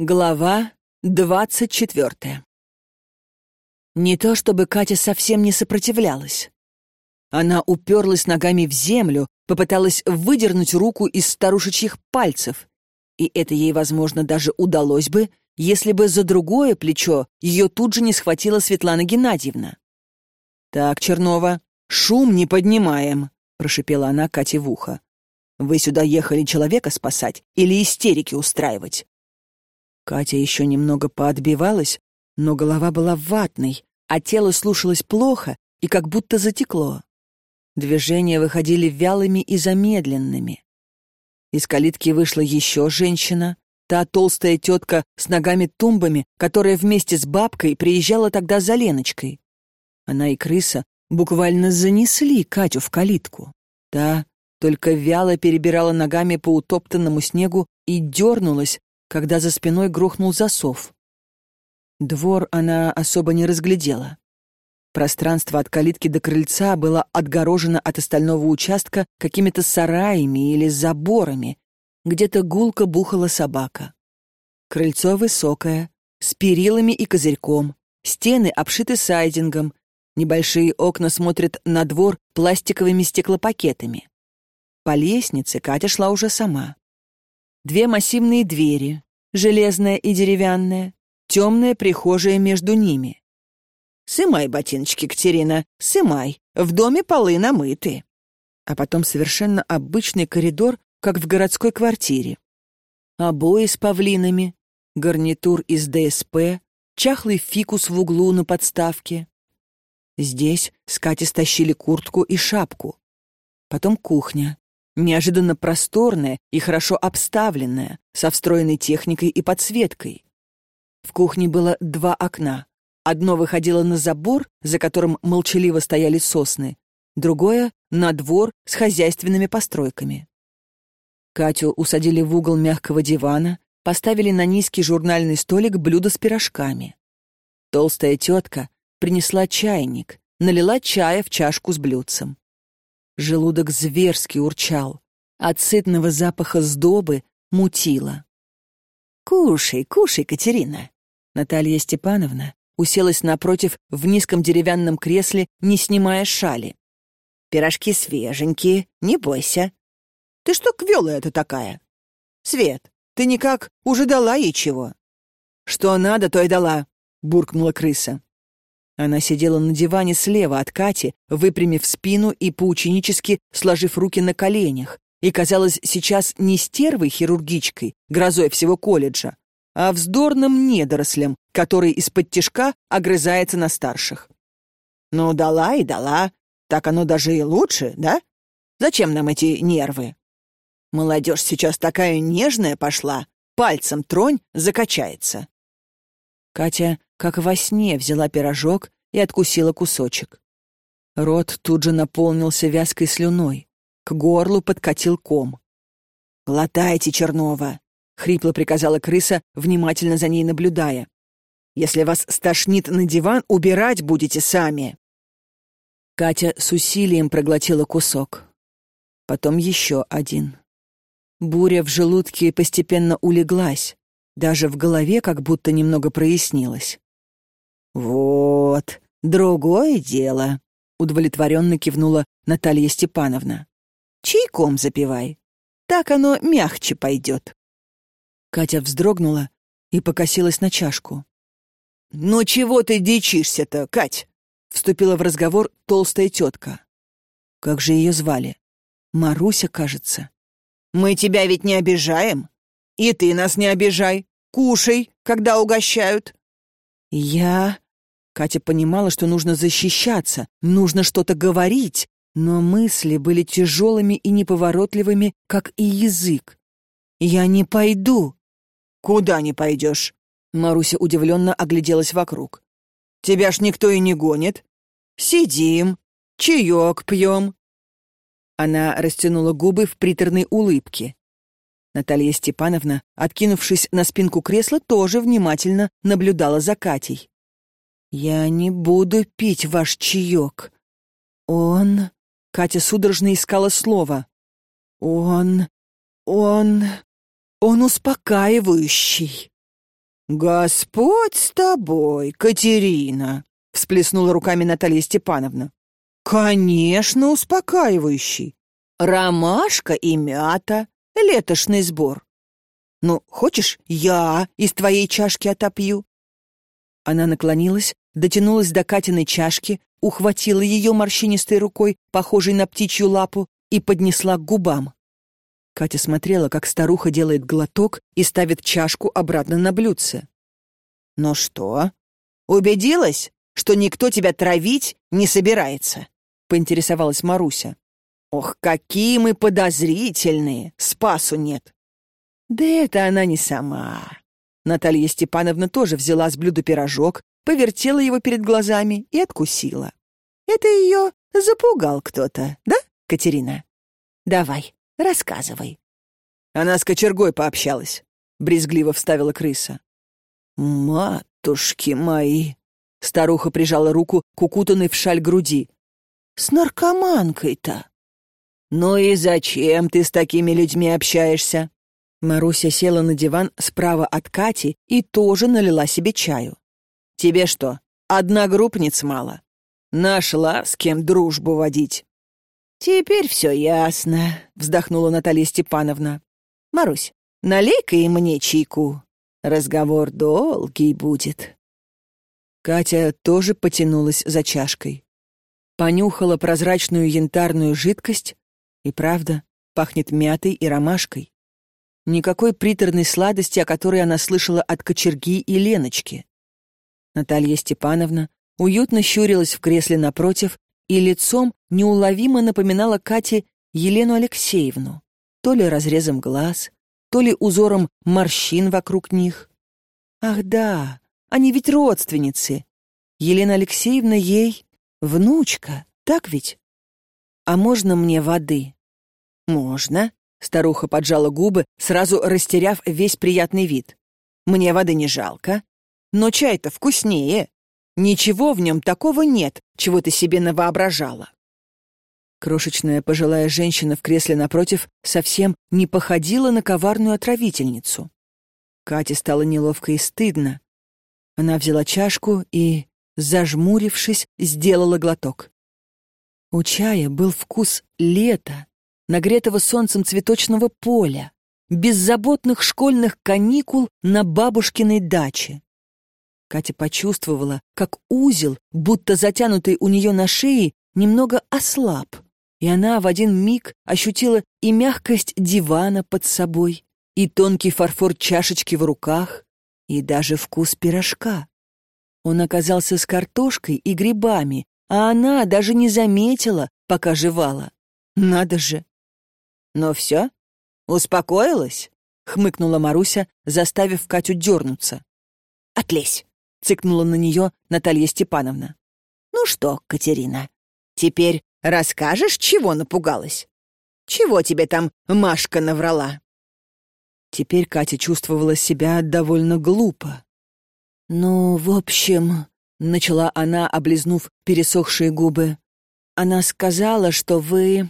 Глава двадцать четвертая. Не то чтобы Катя совсем не сопротивлялась. Она уперлась ногами в землю, попыталась выдернуть руку из старушечьих пальцев, и это ей, возможно, даже удалось бы, если бы за другое плечо ее тут же не схватила Светлана Геннадьевна. «Так, Чернова, шум не поднимаем», — прошипела она Кате в ухо. «Вы сюда ехали человека спасать или истерики устраивать? Катя еще немного поотбивалась, но голова была ватной, а тело слушалось плохо и как будто затекло. Движения выходили вялыми и замедленными. Из калитки вышла еще женщина, та толстая тетка с ногами-тумбами, которая вместе с бабкой приезжала тогда за Леночкой. Она и крыса буквально занесли Катю в калитку. Та только вяло перебирала ногами по утоптанному снегу и дернулась, когда за спиной грохнул засов. Двор она особо не разглядела. Пространство от калитки до крыльца было отгорожено от остального участка какими-то сараями или заборами. Где-то гулко бухала собака. Крыльцо высокое, с перилами и козырьком, стены обшиты сайдингом, небольшие окна смотрят на двор пластиковыми стеклопакетами. По лестнице Катя шла уже сама. Две массивные двери, железная и деревянная, темная прихожая между ними. «Сымай ботиночки, Катерина, сымай. В доме полы намыты». А потом совершенно обычный коридор, как в городской квартире. Обои с павлинами, гарнитур из ДСП, чахлый фикус в углу на подставке. Здесь с Кати стащили куртку и шапку. Потом кухня неожиданно просторная и хорошо обставленная, со встроенной техникой и подсветкой. В кухне было два окна. Одно выходило на забор, за которым молчаливо стояли сосны, другое — на двор с хозяйственными постройками. Катю усадили в угол мягкого дивана, поставили на низкий журнальный столик блюдо с пирожками. Толстая тетка принесла чайник, налила чая в чашку с блюдцем. Желудок зверски урчал. От сытного запаха сдобы мутило. «Кушай, кушай, Катерина!» Наталья Степановна уселась напротив в низком деревянном кресле, не снимая шали. «Пирожки свеженькие, не бойся. Ты что квелая-то такая? Свет, ты никак уже дала ей чего?» «Что надо, то и дала», — буркнула крыса. Она сидела на диване слева от Кати, выпрямив спину и поученически сложив руки на коленях, и казалась сейчас не стервой хирургичкой, грозой всего колледжа, а вздорным недорослем, который из-под тишка огрызается на старших. «Ну, дала и дала. Так оно даже и лучше, да? Зачем нам эти нервы? Молодежь сейчас такая нежная пошла, пальцем тронь, закачается». Катя как во сне взяла пирожок и откусила кусочек. Рот тут же наполнился вязкой слюной. К горлу подкатил ком. «Глотайте, Чернова!» — хрипло приказала крыса, внимательно за ней наблюдая. «Если вас стошнит на диван, убирать будете сами!» Катя с усилием проглотила кусок. Потом еще один. Буря в желудке постепенно улеглась. Даже в голове как будто немного прояснилось. «Вот, другое дело», — удовлетворенно кивнула Наталья Степановна. «Чайком запивай. Так оно мягче пойдет». Катя вздрогнула и покосилась на чашку. «Ну чего ты дичишься-то, Кать?» — вступила в разговор толстая тетка. Как же ее звали? Маруся, кажется. «Мы тебя ведь не обижаем. И ты нас не обижай. Кушай, когда угощают. «Я...» Катя понимала, что нужно защищаться, нужно что-то говорить, но мысли были тяжелыми и неповоротливыми, как и язык. «Я не пойду». «Куда не пойдешь?» Маруся удивленно огляделась вокруг. «Тебя ж никто и не гонит. Сидим, чаек пьем». Она растянула губы в приторной улыбке. Наталья Степановна, откинувшись на спинку кресла, тоже внимательно наблюдала за Катей. «Я не буду пить ваш чаек. Он...» Катя судорожно искала слово. «Он... он... он успокаивающий». «Господь с тобой, Катерина!» — всплеснула руками Наталья Степановна. «Конечно, успокаивающий. Ромашка и мята, летошный сбор. Ну, хочешь, я из твоей чашки отопью?» Она наклонилась, дотянулась до Катиной чашки, ухватила ее морщинистой рукой, похожей на птичью лапу, и поднесла к губам. Катя смотрела, как старуха делает глоток и ставит чашку обратно на блюдце. «Ну что, убедилась, что никто тебя травить не собирается?» — поинтересовалась Маруся. «Ох, какие мы подозрительные! Спасу нет!» «Да это она не сама!» Наталья Степановна тоже взяла с блюда пирожок, повертела его перед глазами и откусила. «Это ее запугал кто-то, да, Катерина? Давай, Рассказывай». Она с кочергой пообщалась, — брезгливо вставила крыса. «Матушки мои!» — старуха прижала руку к укутанной в шаль груди. «С наркоманкой-то!» «Ну и зачем ты с такими людьми общаешься?» Маруся села на диван справа от Кати и тоже налила себе чаю. «Тебе что, одногруппниц мало? Нашла с кем дружбу водить?» «Теперь все ясно», — вздохнула Наталья Степановна. «Марусь, налей-ка и мне чайку. Разговор долгий будет». Катя тоже потянулась за чашкой. Понюхала прозрачную янтарную жидкость, и правда, пахнет мятой и ромашкой. Никакой приторной сладости, о которой она слышала от кочерги и Леночки. Наталья Степановна уютно щурилась в кресле напротив и лицом неуловимо напоминала Кате Елену Алексеевну, то ли разрезом глаз, то ли узором морщин вокруг них. Ах да, они ведь родственницы. Елена Алексеевна ей внучка, так ведь? А можно мне воды? Можно. Старуха поджала губы, сразу растеряв весь приятный вид. Мне воды не жалко. Но чай-то вкуснее. Ничего в нем такого нет, чего ты себе навоображала. Крошечная пожилая женщина в кресле напротив совсем не походила на коварную отравительницу. Кате стало неловко и стыдно. Она взяла чашку и, зажмурившись, сделала глоток. У чая был вкус лета, нагретого солнцем цветочного поля, беззаботных школьных каникул на бабушкиной даче. Катя почувствовала, как узел, будто затянутый у нее на шее, немного ослаб, и она в один миг ощутила и мягкость дивана под собой, и тонкий фарфор чашечки в руках, и даже вкус пирожка. Он оказался с картошкой и грибами, а она даже не заметила, пока жевала. Надо же! Но все? Успокоилась? — хмыкнула Маруся, заставив Катю дернуться. «Отлезь!» — цыкнула на нее Наталья Степановна. «Ну что, Катерина, теперь расскажешь, чего напугалась? Чего тебе там Машка наврала?» Теперь Катя чувствовала себя довольно глупо. «Ну, в общем...» — начала она, облизнув пересохшие губы. «Она сказала, что вы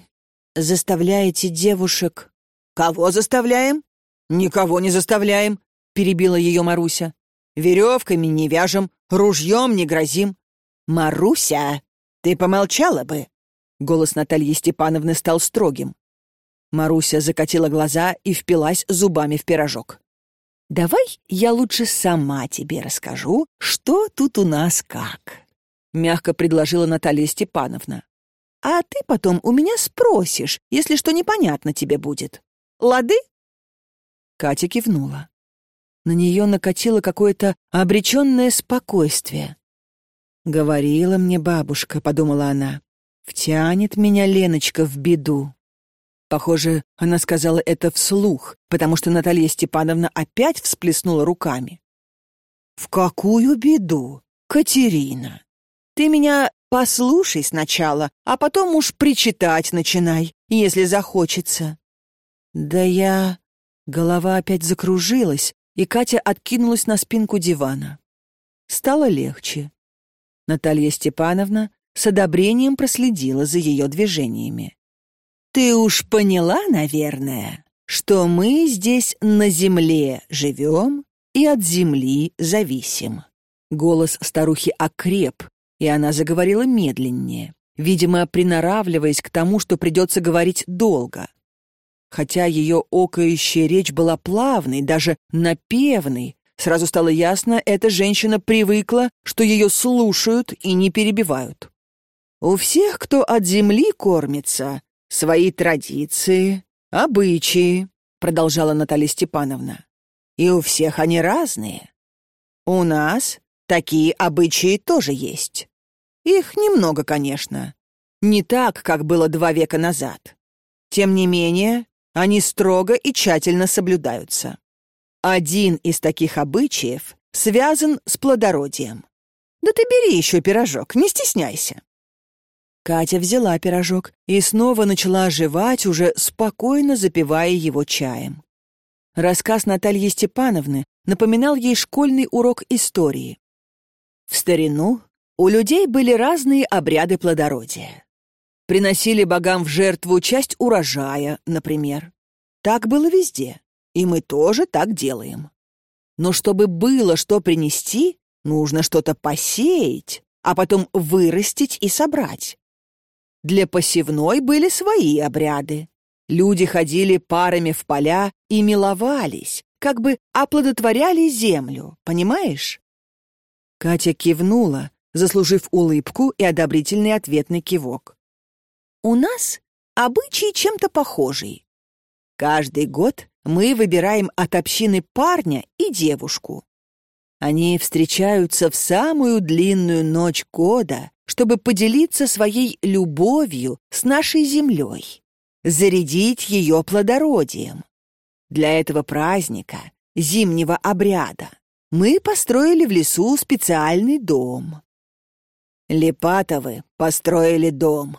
заставляете девушек...» «Кого заставляем?» «Никого не заставляем», — перебила ее Маруся. Веревками не вяжем, ружьем не грозим. Маруся, ты помолчала бы. Голос Натальи Степановны стал строгим. Маруся закатила глаза и впилась зубами в пирожок. «Давай я лучше сама тебе расскажу, что тут у нас как», — мягко предложила Наталья Степановна. «А ты потом у меня спросишь, если что непонятно тебе будет. Лады?» Катя кивнула. На нее накатило какое-то обреченное спокойствие. «Говорила мне бабушка», — подумала она, — «втянет меня Леночка в беду». Похоже, она сказала это вслух, потому что Наталья Степановна опять всплеснула руками. «В какую беду, Катерина? Ты меня послушай сначала, а потом уж причитать начинай, если захочется». «Да я...» Голова опять закружилась, и Катя откинулась на спинку дивана. Стало легче. Наталья Степановна с одобрением проследила за ее движениями. «Ты уж поняла, наверное, что мы здесь на земле живем и от земли зависим». Голос старухи окреп, и она заговорила медленнее, видимо, приноравливаясь к тому, что придется говорить долго. Хотя ее окающая речь была плавной, даже напевной, сразу стало ясно, эта женщина привыкла, что ее слушают и не перебивают. У всех, кто от земли кормится, свои традиции, обычаи, продолжала Наталья Степановна. И у всех они разные. У нас такие обычаи тоже есть. Их немного, конечно. Не так, как было два века назад. Тем не менее, они строго и тщательно соблюдаются. Один из таких обычаев связан с плодородием. Да ты бери еще пирожок, не стесняйся. Катя взяла пирожок и снова начала оживать, уже спокойно запивая его чаем. Рассказ Натальи Степановны напоминал ей школьный урок истории. В старину у людей были разные обряды плодородия. Приносили богам в жертву часть урожая, например. Так было везде, и мы тоже так делаем. Но чтобы было что принести, нужно что-то посеять, а потом вырастить и собрать. Для посевной были свои обряды. Люди ходили парами в поля и миловались, как бы оплодотворяли землю, понимаешь? Катя кивнула, заслужив улыбку и одобрительный ответный кивок. У нас обычай чем-то похожий. Каждый год мы выбираем от общины парня и девушку. Они встречаются в самую длинную ночь года, чтобы поделиться своей любовью с нашей землей, зарядить ее плодородием. Для этого праздника, зимнего обряда, мы построили в лесу специальный дом. Лепатовы построили дом.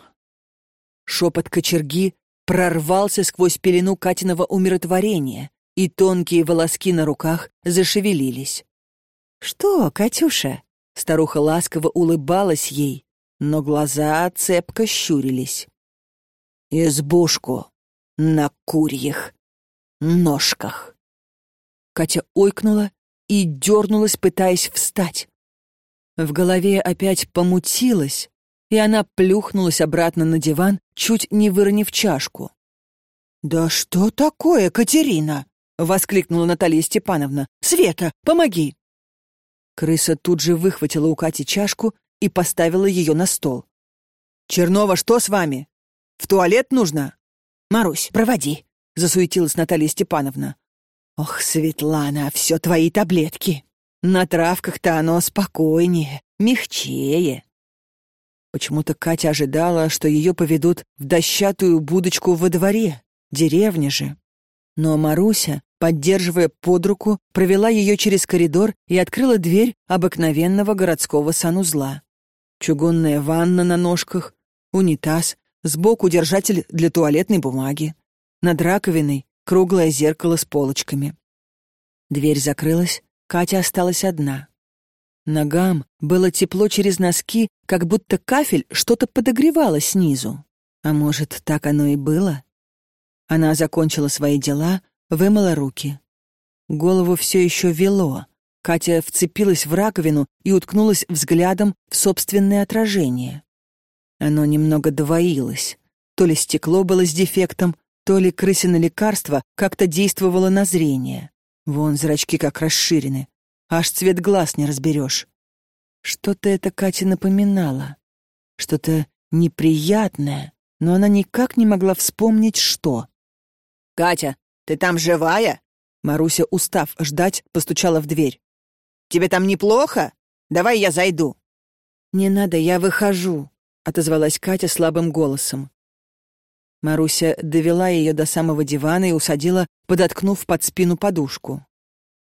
Шепот кочерги прорвался сквозь пелену Катиного умиротворения, и тонкие волоски на руках зашевелились. «Что, Катюша?» Старуха ласково улыбалась ей, но глаза цепко щурились. «Избушку на курьих ножках». Катя ойкнула и дернулась, пытаясь встать. В голове опять помутилась, и она плюхнулась обратно на диван, чуть не выронив чашку. «Да что такое, Катерина?» — воскликнула Наталья Степановна. «Света, помоги!» Крыса тут же выхватила у Кати чашку и поставила ее на стол. «Чернова, что с вами? В туалет нужно?» «Марусь, проводи», — засуетилась Наталья Степановна. «Ох, Светлана, все твои таблетки. На травках-то оно спокойнее, мягчее». Почему-то Катя ожидала, что ее поведут в дощатую будочку во дворе, деревня же. Но Маруся, поддерживая под руку, провела ее через коридор и открыла дверь обыкновенного городского санузла. Чугунная ванна на ножках, унитаз, сбоку держатель для туалетной бумаги. Над раковиной круглое зеркало с полочками. Дверь закрылась, Катя осталась одна. Ногам было тепло через носки, как будто кафель что-то подогревало снизу. А может, так оно и было? Она закончила свои дела, вымыла руки. Голову все еще вело. Катя вцепилась в раковину и уткнулась взглядом в собственное отражение. Оно немного двоилось. То ли стекло было с дефектом, то ли крысино лекарство как-то действовало на зрение. Вон зрачки как расширены. Аж цвет глаз не разберешь. Что-то это Кате напоминало. Что-то неприятное, но она никак не могла вспомнить, что. «Катя, ты там живая?» Маруся, устав ждать, постучала в дверь. «Тебе там неплохо? Давай я зайду». «Не надо, я выхожу», — отозвалась Катя слабым голосом. Маруся довела ее до самого дивана и усадила, подоткнув под спину подушку.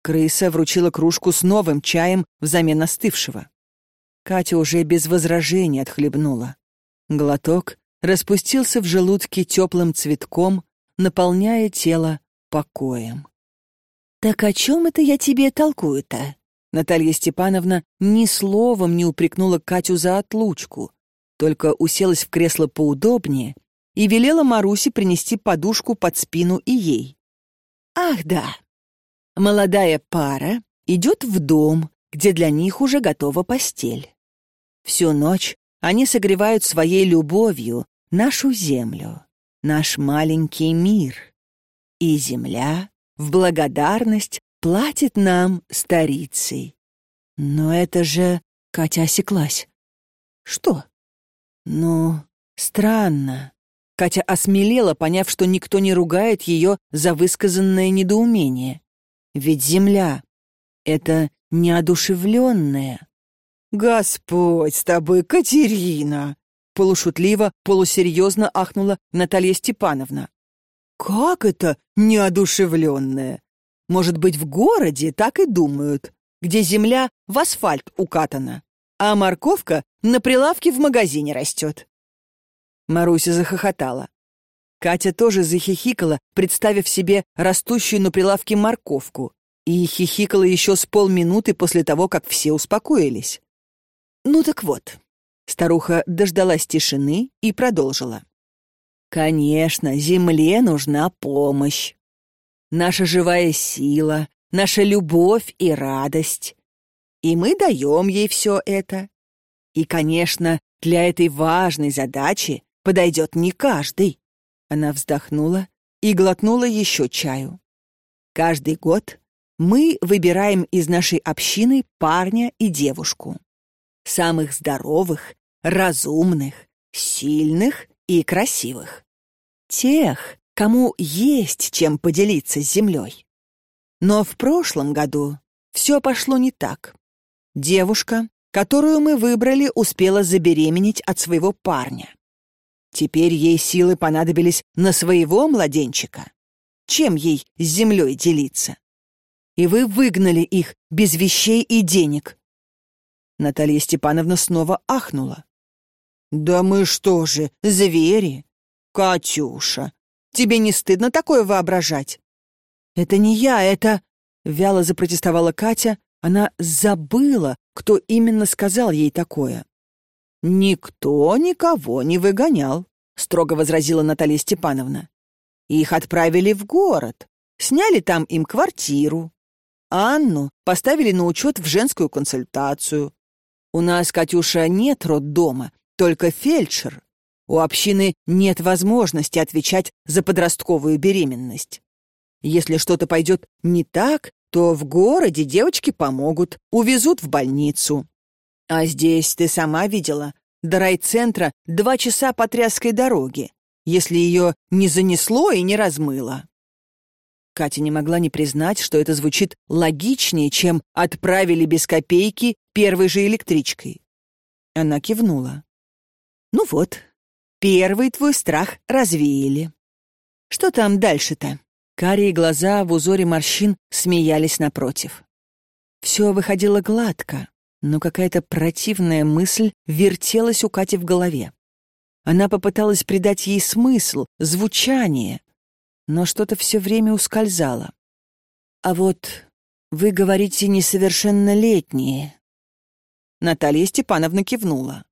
Крыса вручила кружку с новым чаем взамен остывшего. Катя уже без возражений отхлебнула. Глоток распустился в желудке теплым цветком, наполняя тело покоем. «Так о чем это я тебе толкую-то?» Наталья Степановна ни словом не упрекнула Катю за отлучку, только уселась в кресло поудобнее и велела Марусе принести подушку под спину и ей. «Ах да! Молодая пара идет в дом, где для них уже готова постель. Всю ночь они согревают своей любовью нашу землю, наш маленький мир. И земля в благодарность платит нам старицей. Но это же... Катя осеклась. Что? Ну, странно. Катя осмелела, поняв, что никто не ругает ее за высказанное недоумение. Ведь земля — это неодушевленное. «Господь с тобой, Катерина!» Полушутливо, полусерьезно ахнула Наталья Степановна. «Как это неодушевленное? Может быть, в городе так и думают, где земля в асфальт укатана, а морковка на прилавке в магазине растет». Маруся захохотала. Катя тоже захихикала, представив себе растущую на прилавке морковку, и хихикала еще с полминуты после того, как все успокоились. Ну так вот, старуха дождалась тишины и продолжила. Конечно, земле нужна помощь. Наша живая сила, наша любовь и радость. И мы даем ей все это. И, конечно, для этой важной задачи подойдет не каждый. Она вздохнула и глотнула еще чаю. Каждый год мы выбираем из нашей общины парня и девушку. Самых здоровых, разумных, сильных и красивых. Тех, кому есть чем поделиться с землей. Но в прошлом году все пошло не так. Девушка, которую мы выбрали, успела забеременеть от своего парня. Теперь ей силы понадобились на своего младенчика. Чем ей с землей делиться? И вы выгнали их без вещей и денег. Наталья Степановна снова ахнула. «Да мы что же, звери? Катюша, тебе не стыдно такое воображать?» «Это не я, это...» — вяло запротестовала Катя. Она забыла, кто именно сказал ей такое. «Никто никого не выгонял», — строго возразила Наталья Степановна. «Их отправили в город, сняли там им квартиру. Анну поставили на учет в женскую консультацию. У нас, Катюша, нет роддома, только фельдшер. У общины нет возможности отвечать за подростковую беременность. Если что-то пойдет не так, то в городе девочки помогут, увезут в больницу. А здесь, ты сама видела, до райцентра два часа по тряской дороге, если ее не занесло и не размыло. Катя не могла не признать, что это звучит логичнее, чем «отправили без копейки первой же электричкой». Она кивнула. «Ну вот, первый твой страх развеяли. Что там дальше-то?» Карие глаза в узоре морщин смеялись напротив. Все выходило гладко, но какая-то противная мысль вертелась у Кати в голове. Она попыталась придать ей смысл, звучание, но что-то все время ускользало. «А вот вы говорите несовершеннолетние». Наталья Степановна кивнула.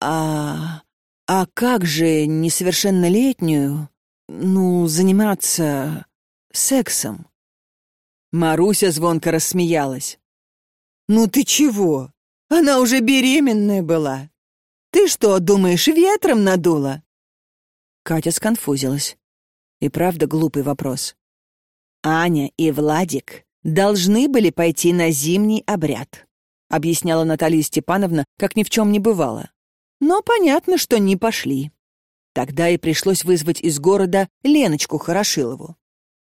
«А... а как же несовершеннолетнюю, ну, заниматься сексом?» Маруся звонко рассмеялась. «Ну ты чего? Она уже беременная была. Ты что, думаешь, ветром надула?» Катя сконфузилась. И правда глупый вопрос. Аня и Владик должны были пойти на зимний обряд, объясняла Наталья Степановна, как ни в чем не бывало. Но понятно, что не пошли. Тогда и пришлось вызвать из города Леночку Хорошилову.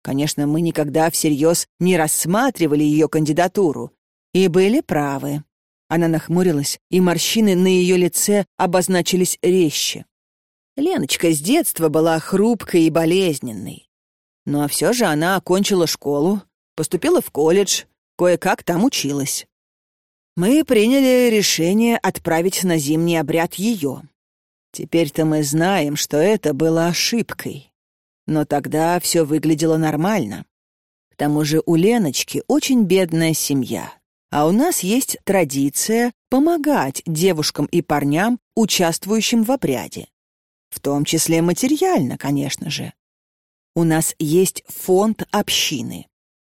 Конечно, мы никогда всерьез не рассматривали ее кандидатуру, и были правы. Она нахмурилась, и морщины на ее лице обозначились резче. Леночка с детства была хрупкой и болезненной. Но все же она окончила школу, поступила в колледж, кое-как там училась. Мы приняли решение отправить на зимний обряд ее. Теперь-то мы знаем, что это было ошибкой. Но тогда все выглядело нормально. К тому же у Леночки очень бедная семья. А у нас есть традиция помогать девушкам и парням, участвующим в обряде. В том числе материально, конечно же. У нас есть фонд общины.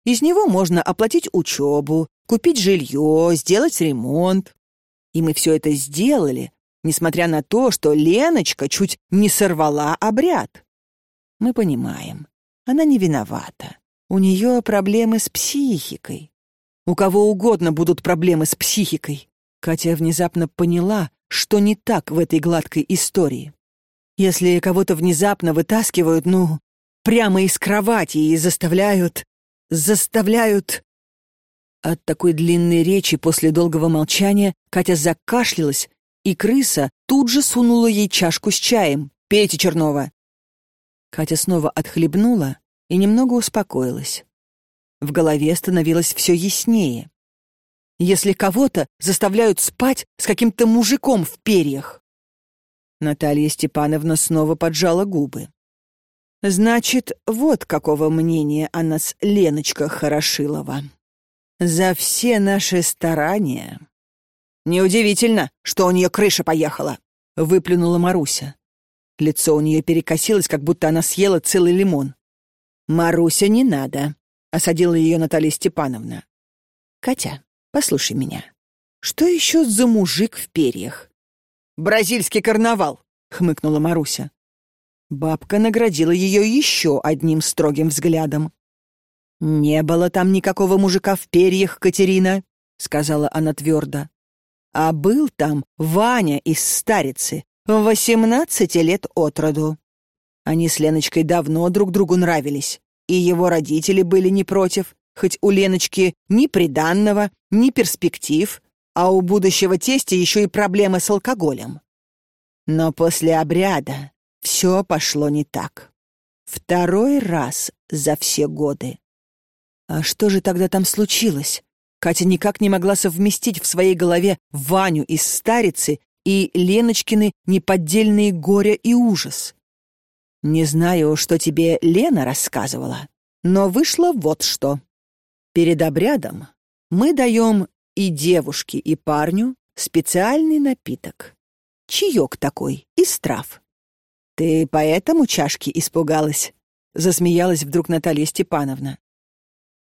Из него можно оплатить учебу, купить жилье, сделать ремонт. И мы все это сделали, несмотря на то, что Леночка чуть не сорвала обряд. Мы понимаем, она не виновата. У нее проблемы с психикой. У кого угодно будут проблемы с психикой. Катя внезапно поняла, что не так в этой гладкой истории. Если кого-то внезапно вытаскивают, ну, прямо из кровати и заставляют... заставляют... От такой длинной речи после долгого молчания Катя закашлялась, и крыса тут же сунула ей чашку с чаем. «Пейте, Чернова!» Катя снова отхлебнула и немного успокоилась. В голове становилось все яснее. Если кого-то заставляют спать с каким-то мужиком в перьях. Наталья Степановна снова поджала губы. Значит, вот какого мнения о нас Леночка Хорошилова. За все наши старания. Неудивительно, что у нее крыша поехала, выплюнула Маруся. Лицо у нее перекосилось, как будто она съела целый лимон. «Маруся, не надо», — осадила ее Наталья Степановна. «Катя, послушай меня. Что еще за мужик в перьях?» «Бразильский карнавал», — хмыкнула Маруся. Бабка наградила ее еще одним строгим взглядом. «Не было там никакого мужика в перьях, Катерина», — сказала она твердо. «А был там Ваня из Старицы, восемнадцати лет от роду. Они с Леночкой давно друг другу нравились, и его родители были не против, хоть у Леночки ни приданного, ни перспектив, а у будущего тестя еще и проблемы с алкоголем. Но после обряда все пошло не так. Второй раз за все годы. А что же тогда там случилось? Катя никак не могла совместить в своей голове Ваню из Старицы и Леночкины неподдельные горе и ужас. Не знаю, что тебе Лена рассказывала, но вышло вот что. Перед обрядом мы даем и девушке, и парню специальный напиток. Чаек такой, из трав. Ты поэтому чашки испугалась? Засмеялась вдруг Наталья Степановна.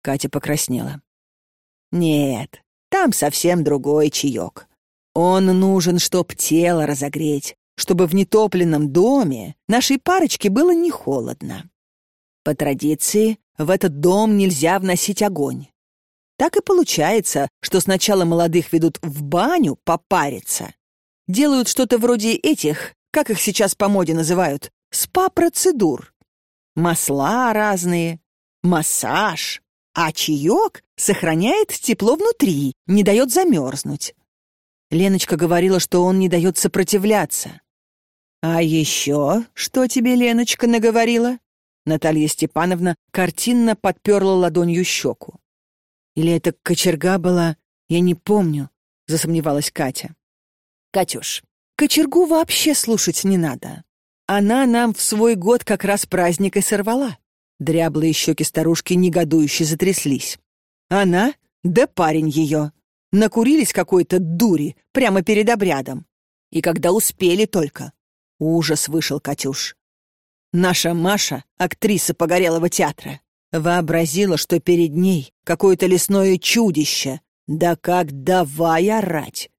Катя покраснела. Нет, там совсем другой чаек. Он нужен, чтоб тело разогреть, чтобы в нетопленном доме нашей парочке было не холодно. По традиции, в этот дом нельзя вносить огонь. Так и получается, что сначала молодых ведут в баню попариться. Делают что-то вроде этих, как их сейчас по моде называют, спа-процедур. Масла разные, массаж, а чаек сохраняет тепло внутри, не дает замерзнуть. Леночка говорила, что он не дает сопротивляться. «А еще что тебе Леночка наговорила?» Наталья Степановна картинно подперла ладонью щеку. «Или это кочерга была? Я не помню», — засомневалась Катя. «Катюш, кочергу вообще слушать не надо. Она нам в свой год как раз праздник и сорвала». Дряблые щеки старушки негодующе затряслись. «Она? Да парень ее!» Накурились какой-то дури прямо перед обрядом. И когда успели только. Ужас вышел, Катюш. Наша Маша, актриса Погорелого театра, вообразила, что перед ней какое-то лесное чудище. Да как давай орать!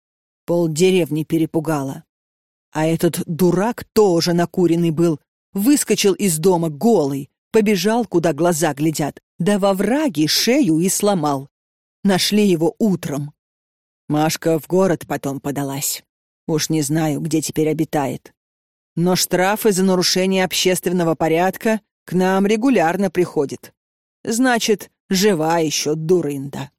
Пол деревни перепугала. А этот дурак тоже накуренный был. Выскочил из дома голый, побежал, куда глаза глядят, да во враги шею и сломал. Нашли его утром. Машка в город потом подалась. Уж не знаю, где теперь обитает. Но штрафы за нарушение общественного порядка к нам регулярно приходят. Значит, жива еще дурында.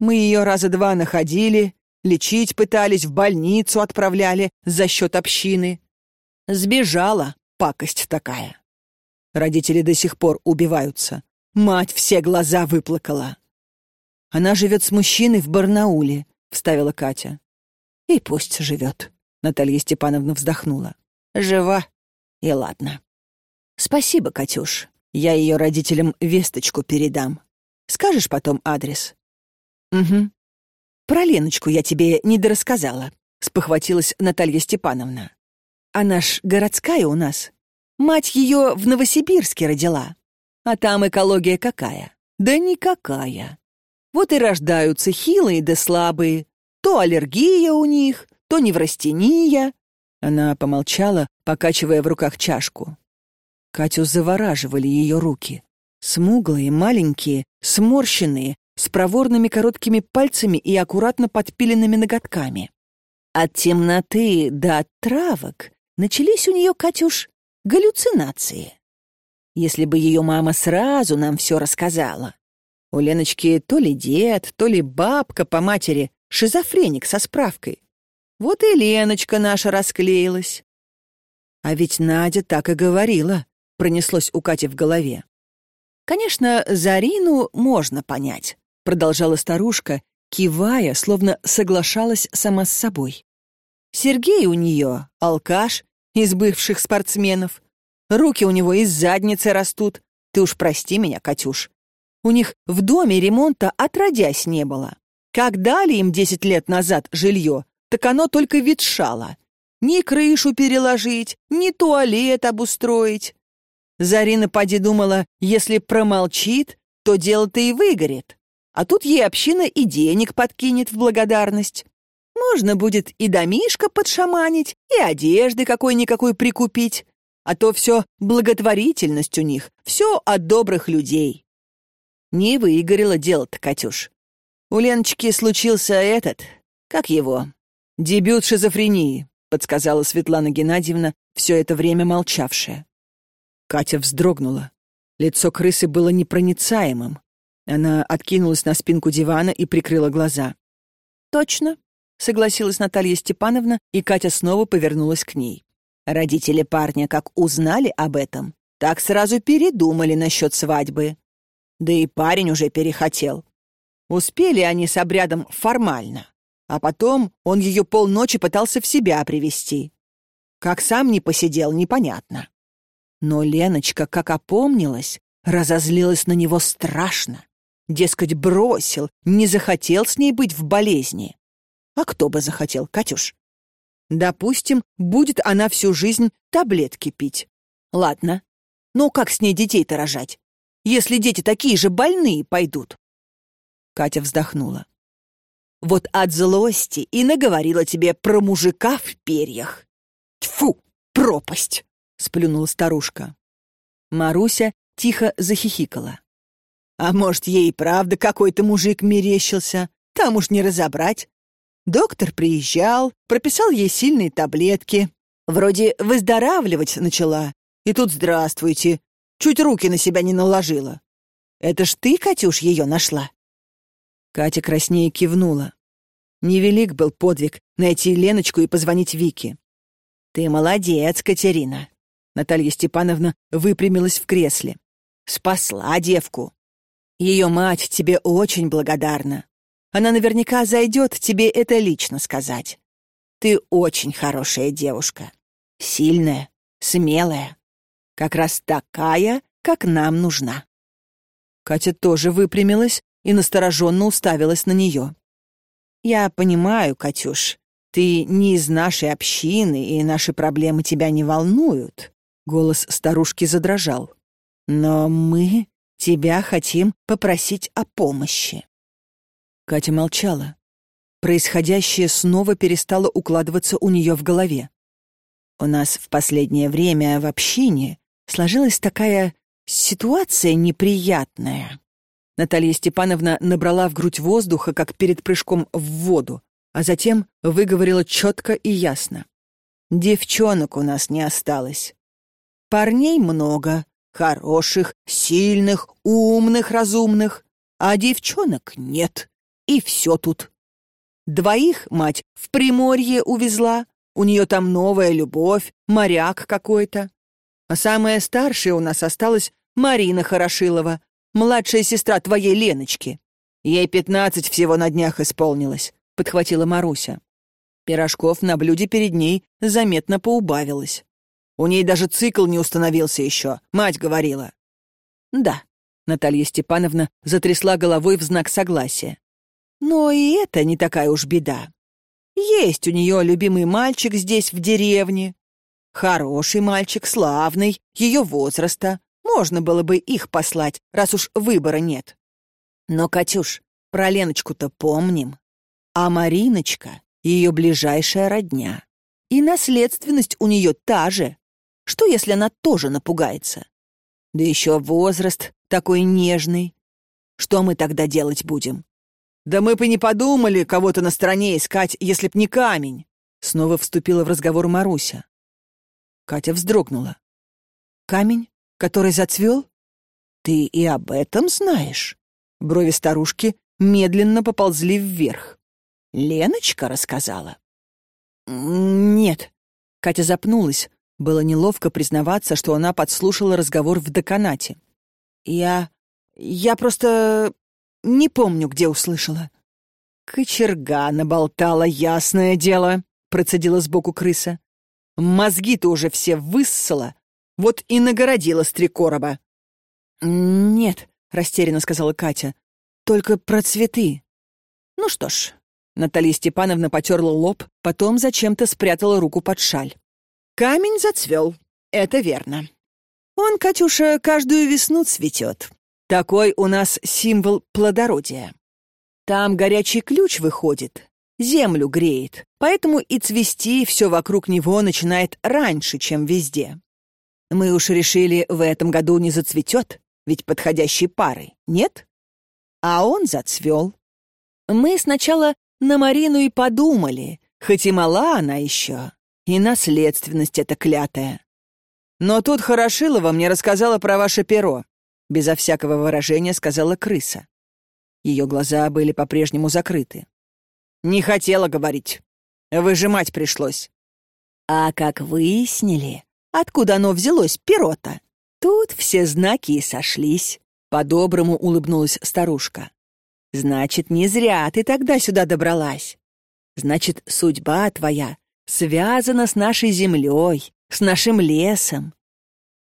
Мы ее раза два находили, лечить пытались, в больницу отправляли за счет общины. Сбежала пакость такая. Родители до сих пор убиваются. Мать все глаза выплакала. Она живет с мужчиной в Барнауле, вставила Катя. «И пусть живет», — Наталья Степановна вздохнула. «Жива, и ладно». «Спасибо, Катюш. Я ее родителям весточку передам. Скажешь потом адрес?» «Угу. Про Леночку я тебе недорассказала», — спохватилась Наталья Степановна. «Она ж городская у нас. Мать ее в Новосибирске родила. А там экология какая? Да никакая. Вот и рождаются хилые да слабые. То аллергия у них, то неврастения. Она помолчала, покачивая в руках чашку. Катю завораживали ее руки. Смуглые, маленькие, сморщенные, с проворными короткими пальцами и аккуратно подпиленными ноготками. От темноты до травок начались у нее, Катюш, галлюцинации. Если бы ее мама сразу нам все рассказала. У Леночки то ли дед, то ли бабка по матери, шизофреник со справкой. Вот и Леночка наша расклеилась. А ведь Надя так и говорила, пронеслось у Кати в голове. Конечно, Зарину можно понять, продолжала старушка кивая, словно соглашалась сама с собой. Сергей у нее алкаш из бывших спортсменов. Руки у него из задницы растут. Ты уж прости меня, Катюш. У них в доме ремонта отродясь не было. Как дали им десять лет назад жилье, так оно только ветшало. Ни крышу переложить, ни туалет обустроить. Зарина поди думала, если промолчит, то дело-то и выгорит. А тут ей община и денег подкинет в благодарность. Можно будет и домишко подшаманить, и одежды какой-никакой прикупить. А то все благотворительность у них, все от добрых людей. Не выгорело дело-то, Катюш. У Леночки случился этот, как его, дебют шизофрении, подсказала Светлана Геннадьевна, все это время молчавшая. Катя вздрогнула. Лицо крысы было непроницаемым. Она откинулась на спинку дивана и прикрыла глаза. «Точно», — согласилась Наталья Степановна, и Катя снова повернулась к ней. Родители парня, как узнали об этом, так сразу передумали насчет свадьбы. Да и парень уже перехотел. Успели они с обрядом формально, а потом он ее полночи пытался в себя привести. Как сам не посидел, непонятно. Но Леночка, как опомнилась, разозлилась на него страшно. Дескать, бросил, не захотел с ней быть в болезни. А кто бы захотел, Катюш? Допустим, будет она всю жизнь таблетки пить. Ладно. Но как с ней детей-то рожать? Если дети такие же больные пойдут? Катя вздохнула. Вот от злости и наговорила тебе про мужика в перьях. Тьфу, пропасть! Сплюнула старушка. Маруся тихо захихикала. А может, ей правда какой-то мужик мерещился? Там уж не разобрать. Доктор приезжал, прописал ей сильные таблетки. Вроде выздоравливать начала. И тут здравствуйте. Чуть руки на себя не наложила. Это ж ты, Катюш, ее нашла? Катя краснее кивнула. Невелик был подвиг найти Леночку и позвонить Вике. «Ты молодец, Катерина!» Наталья Степановна выпрямилась в кресле. «Спасла девку. Ее мать тебе очень благодарна. Она наверняка зайдет тебе это лично сказать. Ты очень хорошая девушка. Сильная, смелая. Как раз такая, как нам нужна». Катя тоже выпрямилась и настороженно уставилась на нее. «Я понимаю, Катюш, ты не из нашей общины, и наши проблемы тебя не волнуют». Голос старушки задрожал. «Но мы Тебя хотим попросить о помощи». Катя молчала. Происходящее снова перестало укладываться у нее в голове. У нас в последнее время в общине сложилась такая ситуация неприятная. Наталья Степановна набрала в грудь воздуха, как перед прыжком в воду, а затем выговорила четко и ясно. «Девчонок у нас не осталось. Парней много, Хороших, сильных, умных, разумных. А девчонок нет. И все тут. Двоих мать в Приморье увезла. У нее там новая любовь, моряк какой-то. А самая старшая у нас осталась Марина Хорошилова, младшая сестра твоей Леночки. Ей пятнадцать всего на днях исполнилось, подхватила Маруся. Пирожков на блюде перед ней заметно поубавилось. У ней даже цикл не установился еще, мать говорила». «Да», — Наталья Степановна затрясла головой в знак согласия. «Но и это не такая уж беда. Есть у нее любимый мальчик здесь, в деревне. Хороший мальчик, славный, ее возраста. Можно было бы их послать, раз уж выбора нет. Но, Катюш, про Леночку-то помним. А Мариночка — ее ближайшая родня. И наследственность у нее та же. Что, если она тоже напугается? Да еще возраст такой нежный. Что мы тогда делать будем? Да мы бы не подумали кого-то на стороне искать, если б не камень. Снова вступила в разговор Маруся. Катя вздрогнула. Камень, который зацвел? Ты и об этом знаешь? Брови старушки медленно поползли вверх. Леночка рассказала. Нет. Катя запнулась, было неловко признаваться, что она подслушала разговор в деканате. «Я... я просто... не помню, где услышала». «Кочерга наболтала, ясное дело», — процедила сбоку крыса. «Мозги-то уже все выссала, вот и нагородила с три короба». «Нет», — растерянно сказала Катя, — «только про цветы». «Ну что ж», — Наталья Степановна потерла лоб, потом зачем-то спрятала руку под шаль. Камень зацвел, это верно. Он, Катюша, каждую весну цветет. Такой у нас символ плодородия. Там горячий ключ выходит, землю греет, поэтому и цвести все вокруг него начинает раньше, чем везде. Мы уж решили, в этом году не зацветет, ведь подходящей пары, нет? А он зацвел. Мы сначала на Марину и подумали, хоть и мала она еще, и наследственность эта клятая. Но тут Хорошилова мне рассказала про ваше перо. Безо всякого выражения сказала крыса. Ее глаза были по-прежнему закрыты. Не хотела говорить. Выжимать пришлось. А как выяснили, откуда оно взялось, перо-то? Тут все знаки и сошлись. По-доброму улыбнулась старушка. Значит, не зря ты тогда сюда добралась. Значит, судьба твоя связано с нашей землей, с нашим лесом.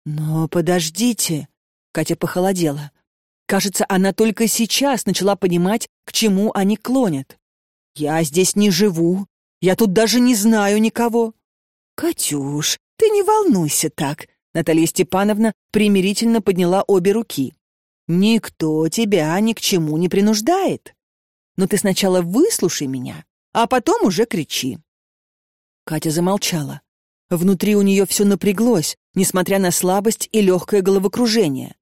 Но подождите, Катя похолодела. Кажется, она только сейчас начала понимать, к чему они клонят. Я здесь не живу, я тут даже не знаю никого. Катюш, ты не волнуйся так. Наталья Степановна примирительно подняла обе руки. Никто тебя ни к чему не принуждает. Но ты сначала выслушай меня, а потом уже кричи. Катя замолчала. Внутри у нее все напряглось, несмотря на слабость и легкое головокружение.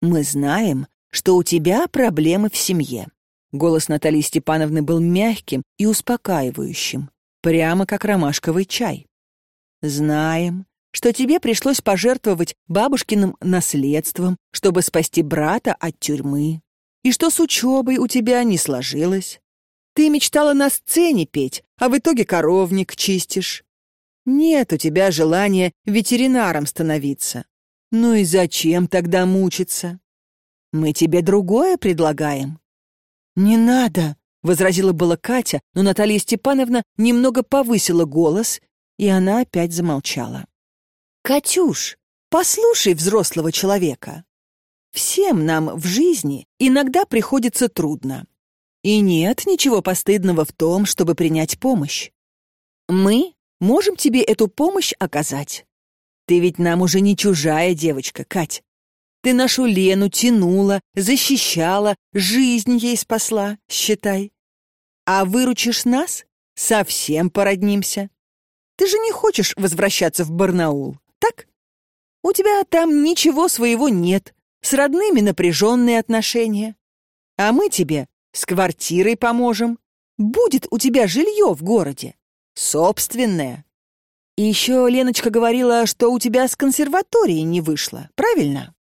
«Мы знаем, что у тебя проблемы в семье». Голос Натальи Степановны был мягким и успокаивающим, прямо как ромашковый чай. «Знаем, что тебе пришлось пожертвовать бабушкиным наследством, чтобы спасти брата от тюрьмы, и что с учебой у тебя не сложилось. Ты мечтала на сцене петь, а в итоге коровник чистишь. Нет у тебя желания ветеринаром становиться. Ну и зачем тогда мучиться? Мы тебе другое предлагаем. Не надо, возразила была Катя, но Наталья Степановна немного повысила голос, и она опять замолчала. Катюш, послушай взрослого человека. Всем нам в жизни иногда приходится трудно. И нет ничего постыдного в том, чтобы принять помощь. Мы можем тебе эту помощь оказать. Ты ведь нам уже не чужая девочка, Кать. Ты нашу Лену тянула, защищала, жизнь ей спасла, считай. А выручишь нас — совсем породнимся. Ты же не хочешь возвращаться в Барнаул, так? У тебя там ничего своего нет, с родными напряженные отношения. А мы тебе с квартирой поможем. Будет у тебя жилье в городе. Собственное. И еще Леночка говорила, что у тебя с консерватории не вышло. Правильно?»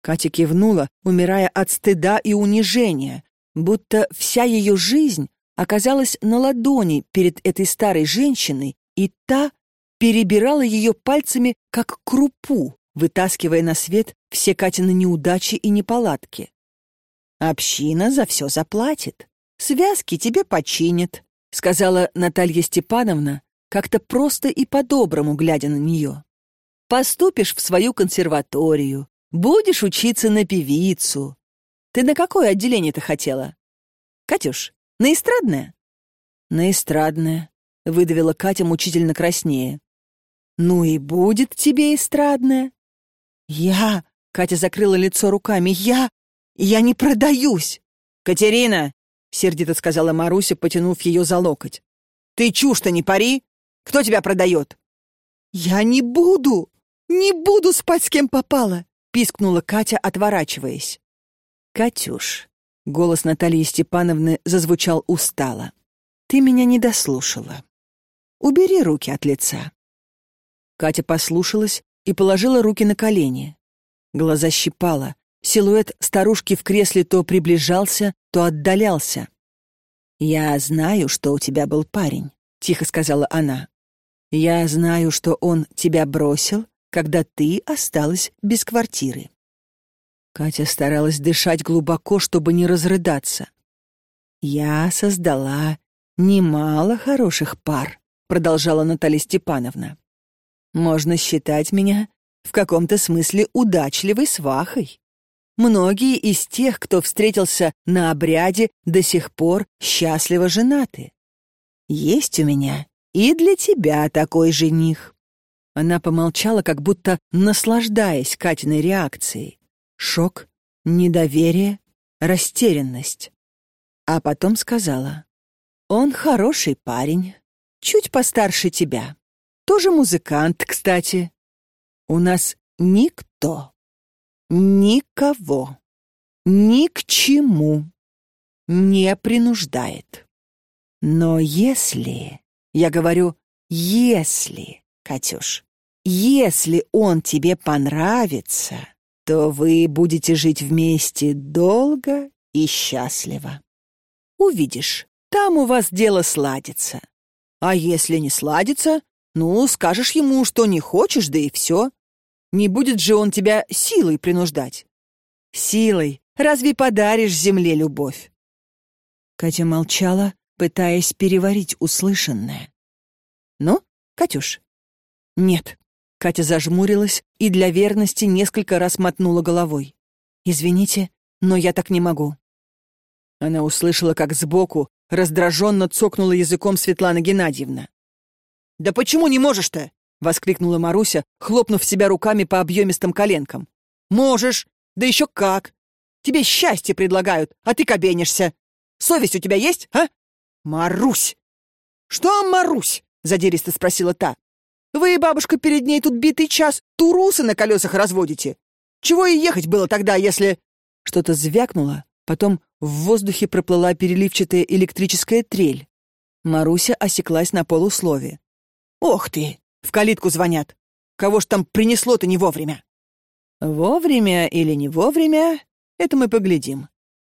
Катя кивнула, умирая от стыда и унижения, будто вся ее жизнь оказалась на ладони перед этой старой женщиной, и та перебирала ее пальцами, как крупу, вытаскивая на свет все Катины неудачи и неполадки. Община за все заплатит. Связки тебе починят», — сказала Наталья Степановна, как-то просто и по-доброму глядя на нее. «Поступишь в свою консерваторию, будешь учиться на певицу. Ты на какое отделение-то хотела? Катюш, на эстрадное?» «На эстрадное», — выдавила Катя мучительно краснее. «Ну и будет тебе эстрадное». «Я...» — Катя закрыла лицо руками. «Я...» Я не продаюсь!» «Катерина!» — сердито сказала Маруся, потянув ее за локоть. «Ты чушь-то не пари! Кто тебя продает?» «Я не буду! Не буду спать с кем попало!» — пискнула Катя, отворачиваясь. «Катюш!» — голос Натальи Степановны зазвучал устало. «Ты меня не дослушала. Убери руки от лица». Катя послушалась и положила руки на колени. Глаза щипала. Силуэт старушки в кресле то приближался, то отдалялся. «Я знаю, что у тебя был парень», — тихо сказала она. «Я знаю, что он тебя бросил, когда ты осталась без квартиры». Катя старалась дышать глубоко, чтобы не разрыдаться. «Я создала немало хороших пар», — продолжала Наталья Степановна. «Можно считать меня в каком-то смысле удачливой свахой. Многие из тех, кто встретился на обряде, до сих пор счастливо женаты. Есть у меня и для тебя такой жених». Она помолчала, как будто наслаждаясь Катиной реакцией. Шок, недоверие, растерянность. А потом сказала, «Он хороший парень, чуть постарше тебя. Тоже музыкант, кстати. У нас никто, никого, ни к чему не принуждает. Но если, я говорю, если, Катюш, если он тебе понравится, то вы будете жить вместе долго и счастливо. Увидишь, там у вас дело сладится. А если не сладится, ну, скажешь ему, что не хочешь, да и все. Не будет же он тебя силой принуждать. Силой разве подаришь земле любовь? Катя молчала, пытаясь переварить услышанное. «Ну, Катюш?» «Нет», Катя зажмурилась и для верности несколько раз мотнула головой. «Извините, но я так не могу». Она услышала, как сбоку раздраженно цокнула языком Светлана Геннадьевна. «Да почему не можешь-то?» — воскликнула Маруся, хлопнув себя руками по объемистым коленкам. «Можешь! Да еще как! Тебе счастье предлагают, а ты кабенишься. Совесть у тебя есть, а? Марусь!» «Что, Марусь?» — задиристо спросила та. Вы, бабушка, перед ней тут битый час турусы на колесах разводите. Чего и ехать было тогда, если...» Что-то звякнуло, потом в воздухе проплыла переливчатая электрическая трель. Маруся осеклась на полуслове. «Ох ты! В калитку звонят! Кого ж там принесло-то не вовремя?» «Вовремя или не вовремя, это мы поглядим».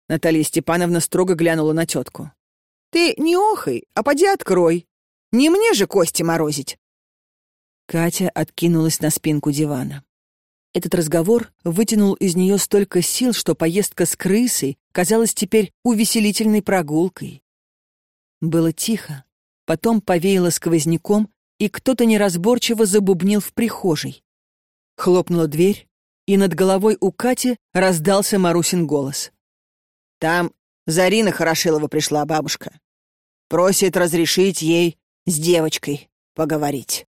Наталья Степановна строго глянула на тетку. «Ты не охай, а поди открой. Не мне же кости морозить. Катя откинулась на спинку дивана. Этот разговор вытянул из нее столько сил, что поездка с крысой казалась теперь увеселительной прогулкой. Было тихо, потом повеяло сквозняком, и кто-то неразборчиво забубнил в прихожей. Хлопнула дверь, и над головой у Кати раздался Марусин голос. «Там Зарина Хорошилова пришла, бабушка. Просит разрешить ей с девочкой поговорить».